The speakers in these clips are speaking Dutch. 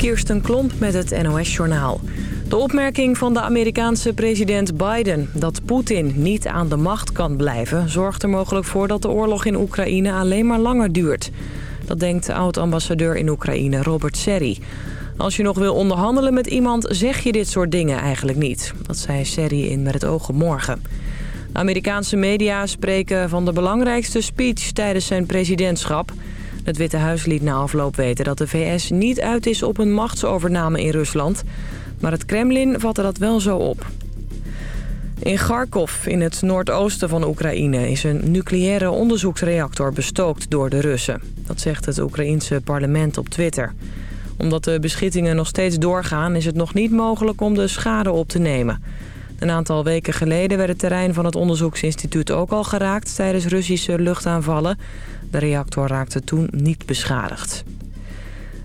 Kirsten Klomp met het NOS-journaal. De opmerking van de Amerikaanse president Biden dat Poetin niet aan de macht kan blijven... zorgt er mogelijk voor dat de oorlog in Oekraïne alleen maar langer duurt. Dat denkt oud-ambassadeur in Oekraïne Robert Serri. Als je nog wil onderhandelen met iemand, zeg je dit soort dingen eigenlijk niet. Dat zei Serri in Met het oog op morgen. Amerikaanse media spreken van de belangrijkste speech tijdens zijn presidentschap... Het Witte Huis liet na afloop weten dat de VS niet uit is op een machtsovername in Rusland. Maar het Kremlin vatte dat wel zo op. In Kharkov, in het noordoosten van Oekraïne, is een nucleaire onderzoeksreactor bestookt door de Russen. Dat zegt het Oekraïense parlement op Twitter. Omdat de beschittingen nog steeds doorgaan, is het nog niet mogelijk om de schade op te nemen. Een aantal weken geleden werd het terrein van het onderzoeksinstituut ook al geraakt tijdens Russische luchtaanvallen. De reactor raakte toen niet beschadigd.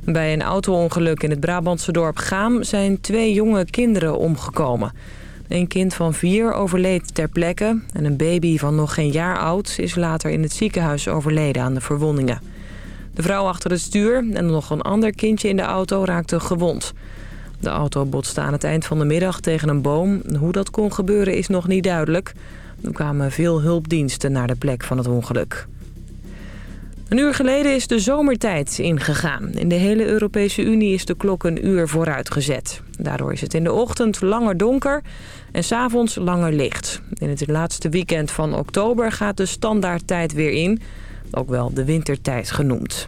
Bij een auto-ongeluk in het Brabantse dorp Gaam zijn twee jonge kinderen omgekomen. Een kind van vier overleed ter plekke en een baby van nog geen jaar oud is later in het ziekenhuis overleden aan de verwondingen. De vrouw achter het stuur en nog een ander kindje in de auto raakten gewond. De auto botste aan het eind van de middag tegen een boom. Hoe dat kon gebeuren is nog niet duidelijk. Er kwamen veel hulpdiensten naar de plek van het ongeluk. Een uur geleden is de zomertijd ingegaan. In de hele Europese Unie is de klok een uur vooruitgezet. Daardoor is het in de ochtend langer donker en s'avonds langer licht. In het laatste weekend van oktober gaat de standaardtijd weer in. Ook wel de wintertijd genoemd.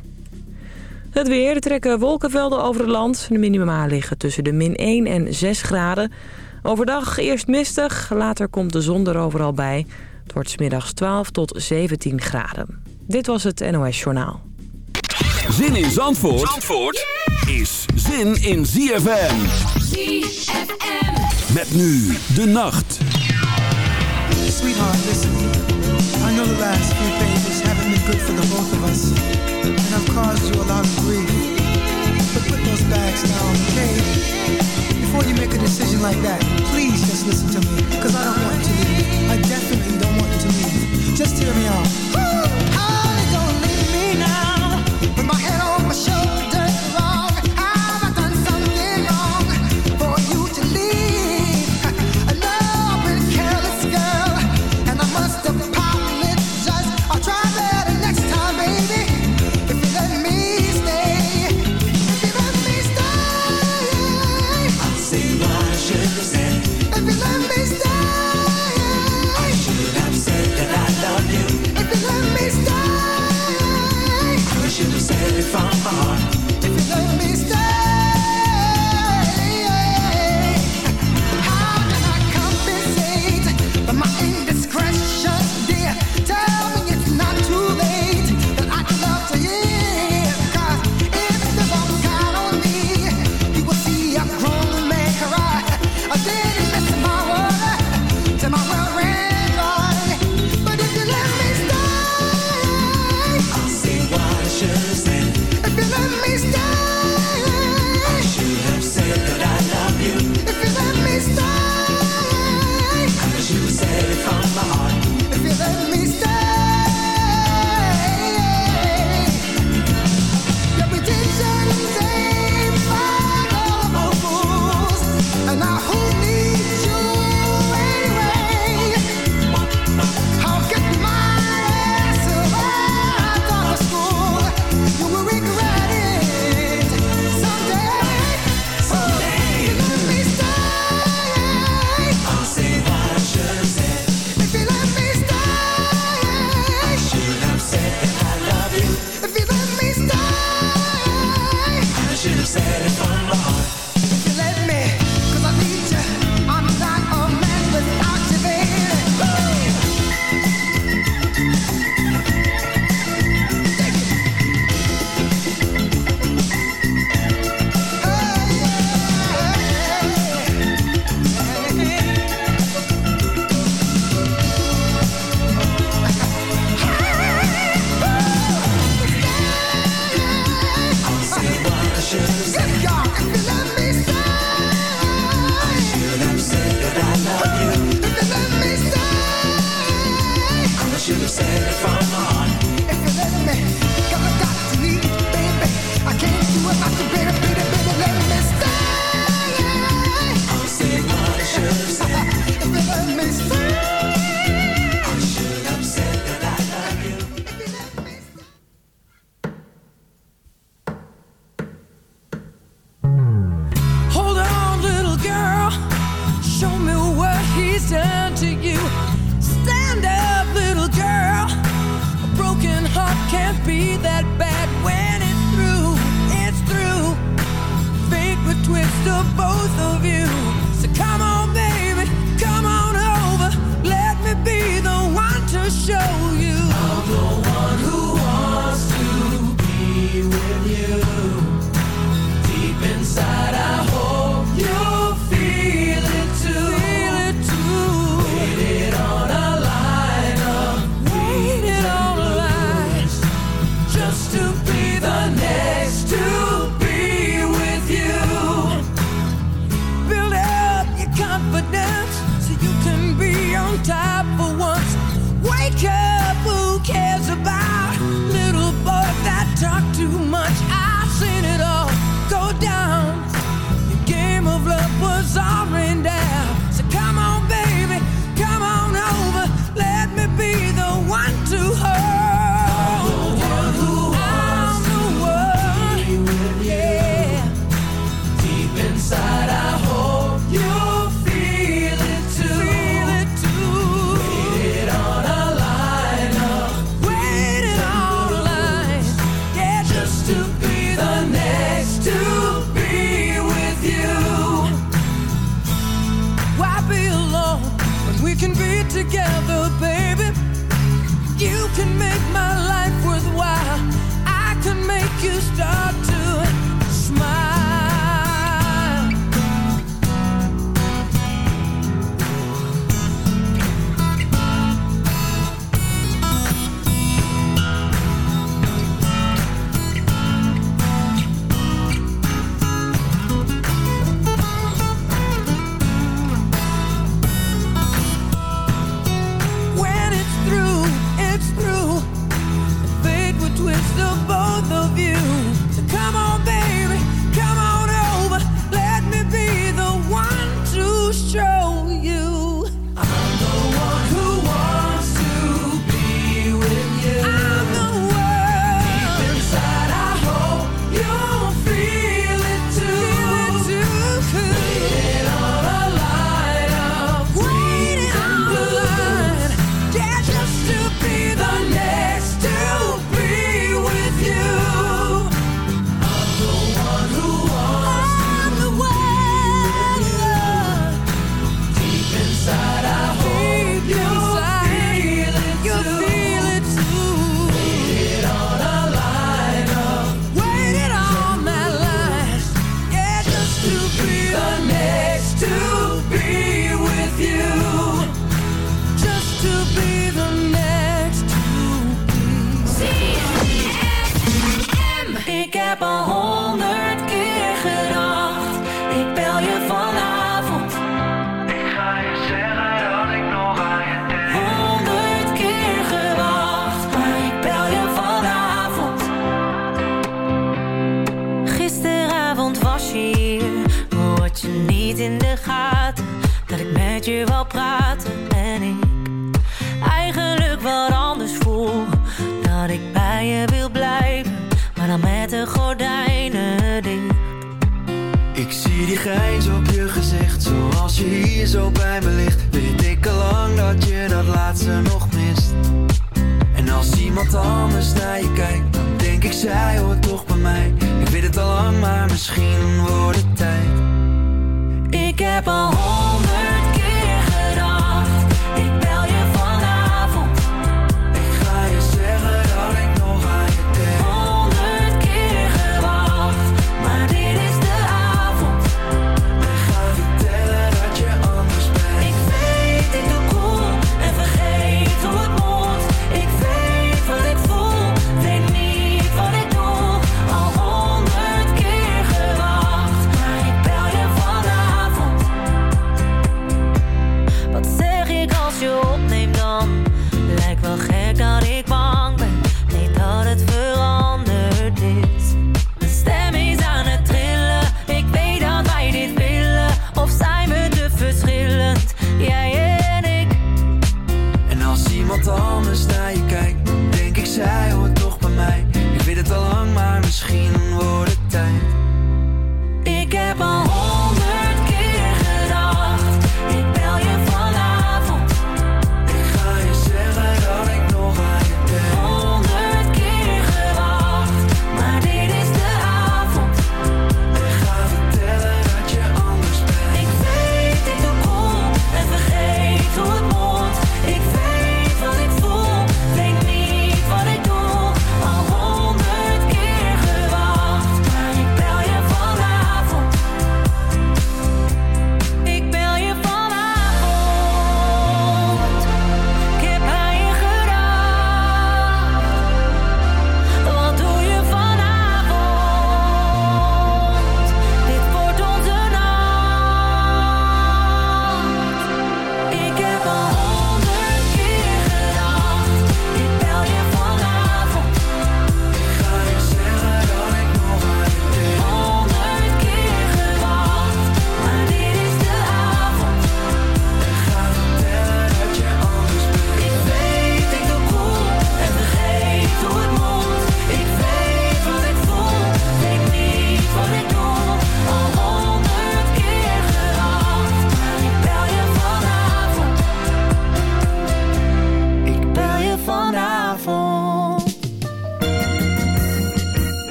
Het weer, er trekken wolkenvelden over het land. De minima liggen tussen de min 1 en 6 graden. Overdag eerst mistig, later komt de zon er overal bij. Het wordt smiddags 12 tot 17 graden. Dit was het NOS Journaal. Zin in Zandvoort, Zandvoort is zin in ZFM. ZFM. Met nu de nacht. Sweetheart, listen. I know the last few pages haven't been good for the both of us. And I've caused you a lot of grief. But put those bags down, okay? Before you make a decision like that, please just listen to me. Cause I don't want to leave. I definitely don't want to leave. Just hear me out.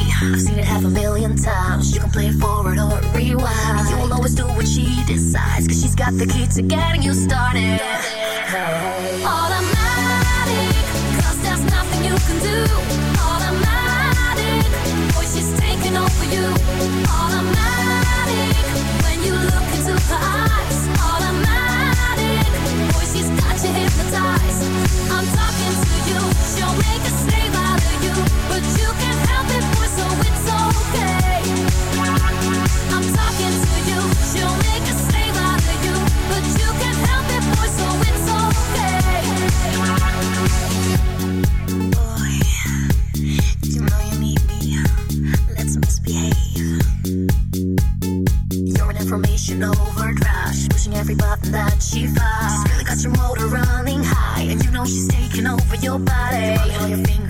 I've seen it half a million times. You can play it forward or rewind. You'll always do what she decides, cause she's got the key to getting you started. Automatic, cause there's nothing you can do. Automatic, boy, she's taking over you. Overdrive, pushing every button that she finds. She's really got your motor running high, and you know she's taking over your body.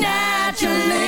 naturally.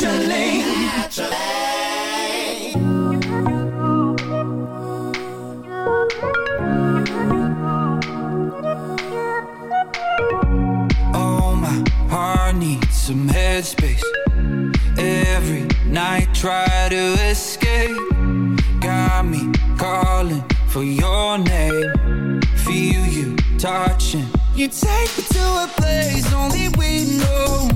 naturally. naturally. Oh, my heart needs some headspace. Every night try to escape. Got me calling for your name. Feel you touching. You take me to a place only we know.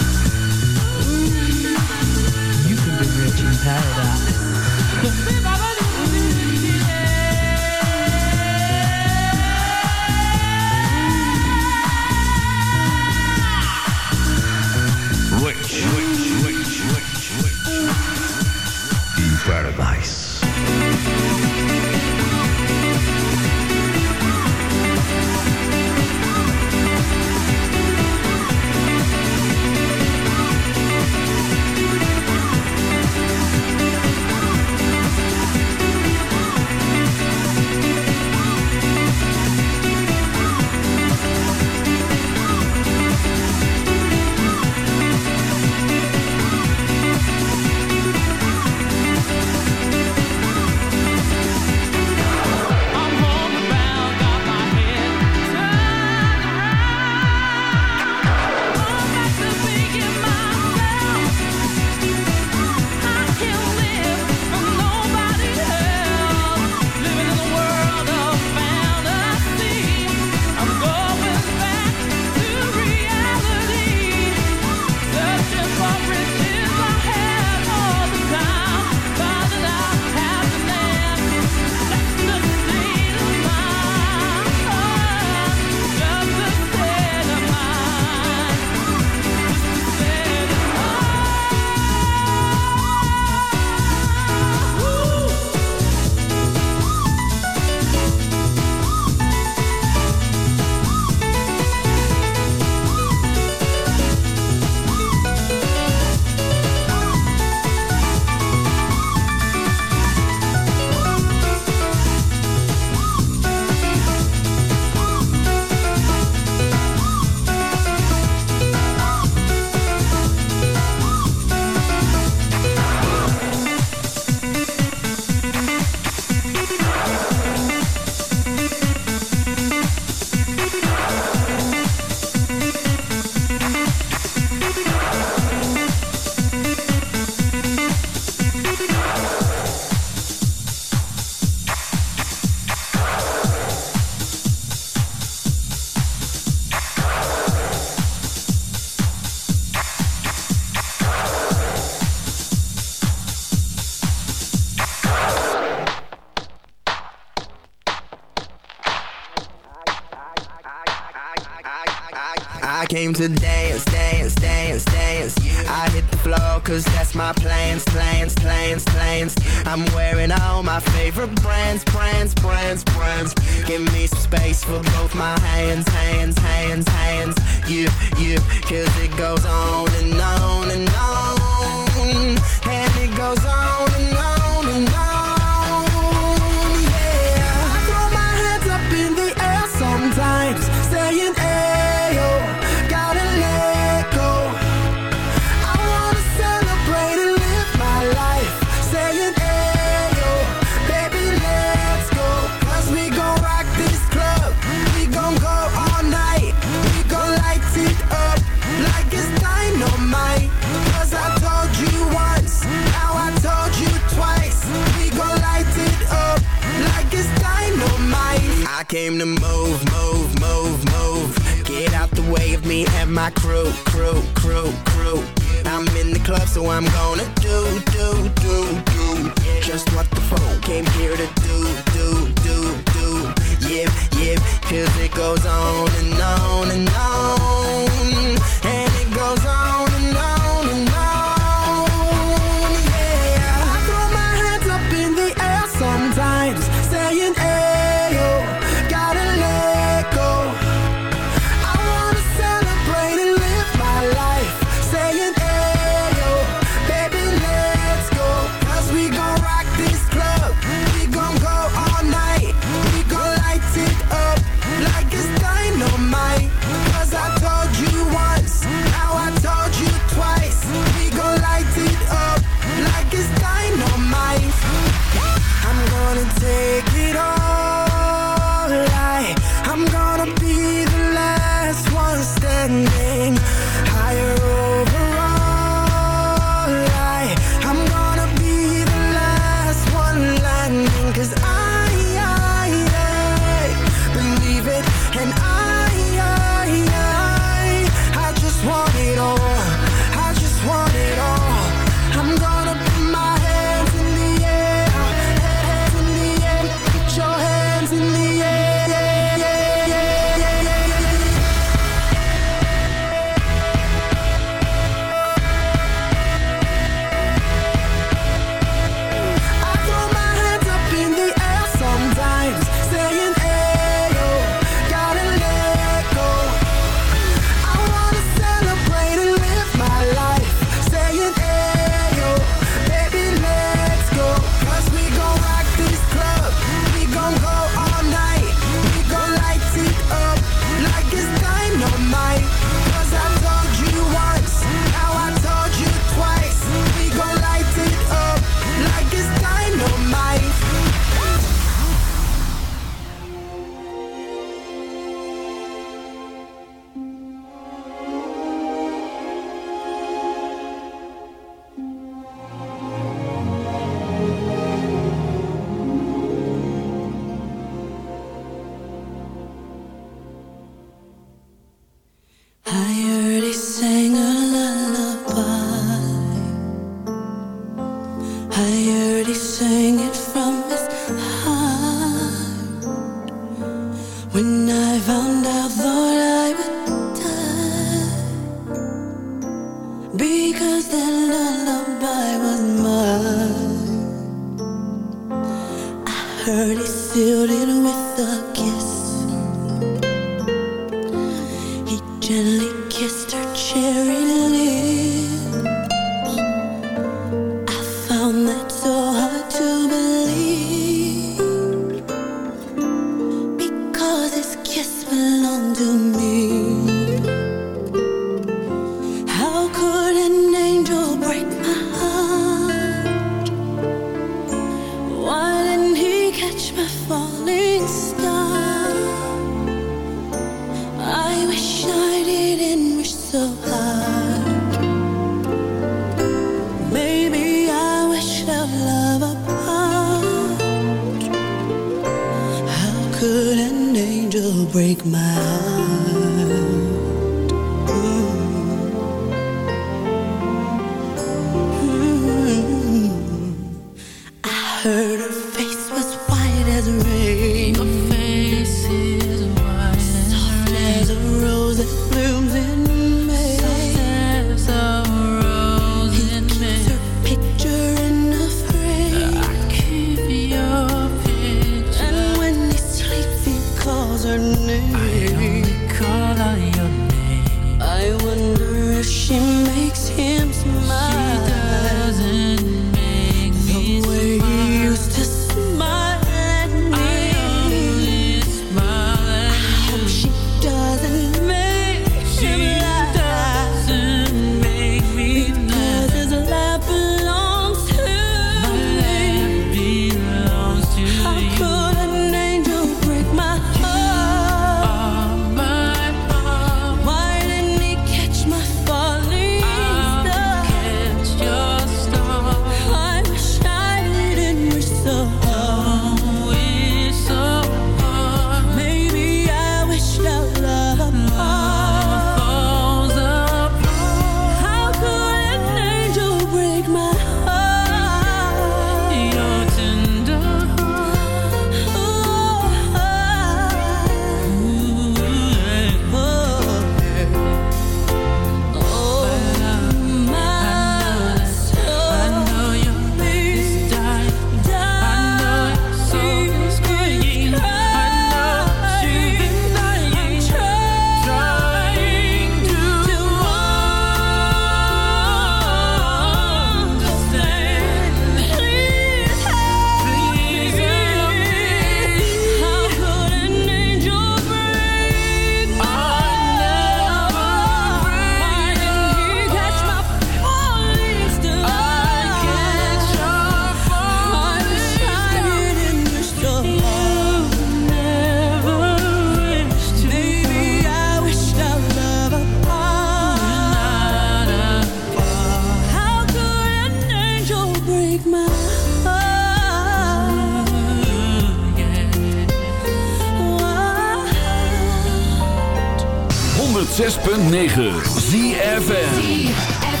106.9 ZFN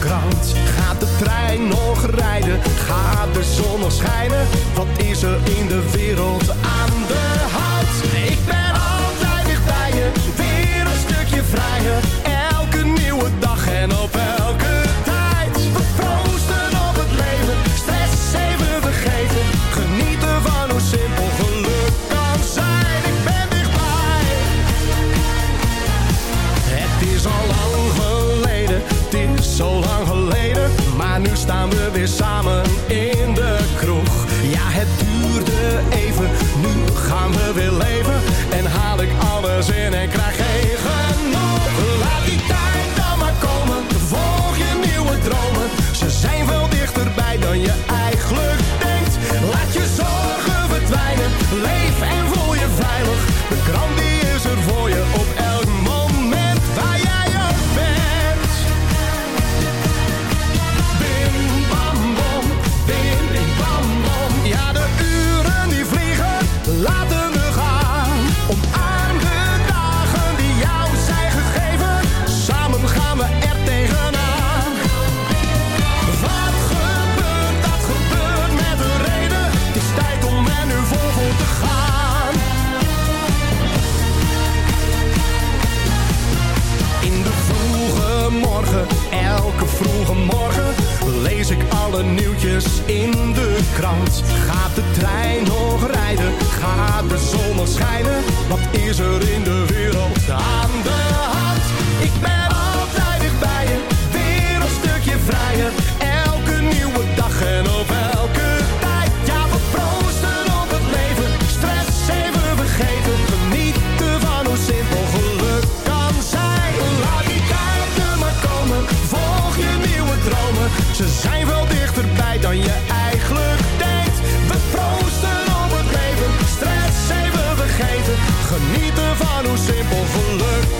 krant. Gaat de trein nog rijden? Gaat de zon nog schijnen? Wat is er in de wereld aan de hand? Ik ben altijd dicht bij je, weer een stukje vrijer. Elke nieuwe dag en op staan we weer samen in de kroeg. Ja, het duurde even, nu gaan we weer leven. En haal ik alles in en krijg geen alle nieuwtjes in de krant. Gaat de trein nog rijden? Gaat de zon nog schijnen? Wat is er in de wereld aan de hand? Ik ben altijd bij je, weer een stukje vrijer. Elke nieuwe dag en op elke tijd. Ja, we proosten op het leven, stress even vergeten. Van